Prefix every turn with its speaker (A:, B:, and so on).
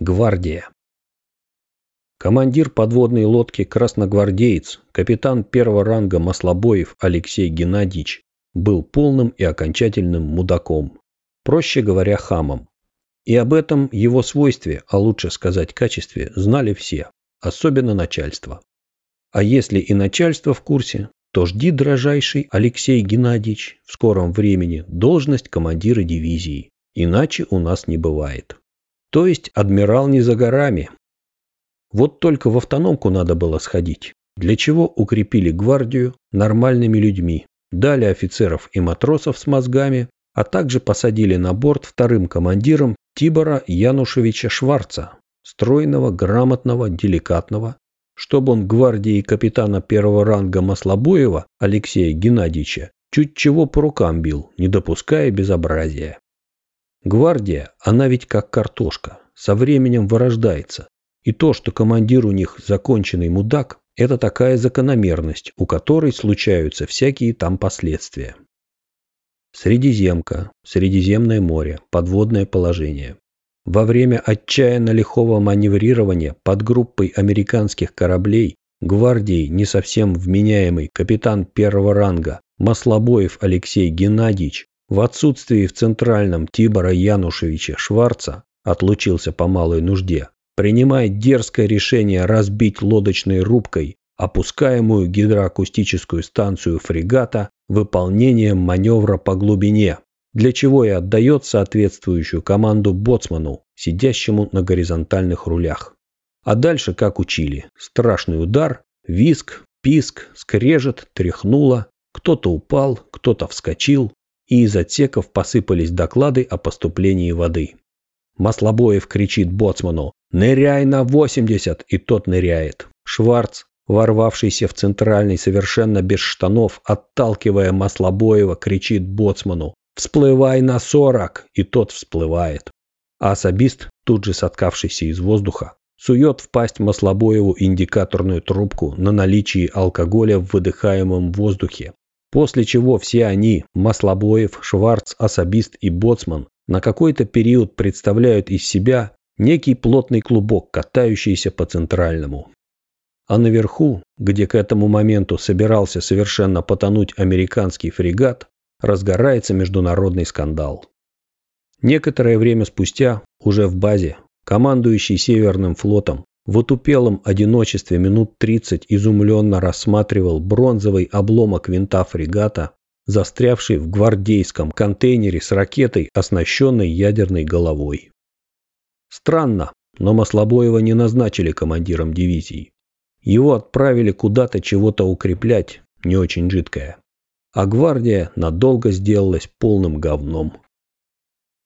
A: Гвардия. Командир подводной лодки «Красногвардеец», капитан первого ранга Маслобоев Алексей Геннадьевич, был полным и окончательным мудаком. Проще говоря, хамом. И об этом его свойстве, а лучше сказать качестве, знали все, особенно начальство. А если и начальство в курсе, то жди, дрожайший Алексей Геннадьевич, в скором времени должность командира дивизии, иначе у нас не бывает. То есть адмирал не за горами. Вот только в автономку надо было сходить, для чего укрепили гвардию нормальными людьми, дали офицеров и матросов с мозгами, а также посадили на борт вторым командиром Тибора Янушевича Шварца, стройного, грамотного, деликатного, чтобы он гвардии капитана первого ранга Маслобоева Алексея Геннадьевича чуть чего по рукам бил, не допуская безобразия. Гвардия, она ведь как картошка, со временем вырождается. И то, что командир у них законченный мудак, это такая закономерность, у которой случаются всякие там последствия. Средиземка, Средиземное море, подводное положение. Во время отчаянно лихого маневрирования под группой американских кораблей гвардии не совсем вменяемый капитан первого ранга Маслобоев Алексей Геннадьевич в отсутствии в Центральном Тибора Янушевича Шварца отлучился по малой нужде, принимает дерзкое решение разбить лодочной рубкой опускаемую гидроакустическую станцию фрегата выполнением маневра по глубине, для чего и отдает соответствующую команду боцману, сидящему на горизонтальных рулях. А дальше, как учили, страшный удар, виск, писк, скрежет, тряхнуло, кто-то упал, кто-то вскочил, и из отсеков посыпались доклады о поступлении воды. Маслобоев кричит боцману «Ныряй на 80!» и тот ныряет. Шварц, ворвавшийся в центральный совершенно без штанов, отталкивая Маслобоева, кричит боцману «Всплывай на 40!» и тот всплывает. А особист, тут же соткавшийся из воздуха, сует в пасть Маслобоеву индикаторную трубку на наличие алкоголя в выдыхаемом воздухе После чего все они, Маслобоев, Шварц, Особист и Боцман, на какой-то период представляют из себя некий плотный клубок, катающийся по центральному. А наверху, где к этому моменту собирался совершенно потонуть американский фрегат, разгорается международный скандал. Некоторое время спустя, уже в базе, командующий Северным флотом в отупелом одиночестве минут тридцать изумленно рассматривал бронзовый обломок винта фрегата, застрявший в гвардейском контейнере с ракетой, оснащенной ядерной головой. Странно, но Маслобоева не назначили командиром дивизии. Его отправили куда-то чего-то укреплять, не очень жидкое. А гвардия надолго сделалась полным говном.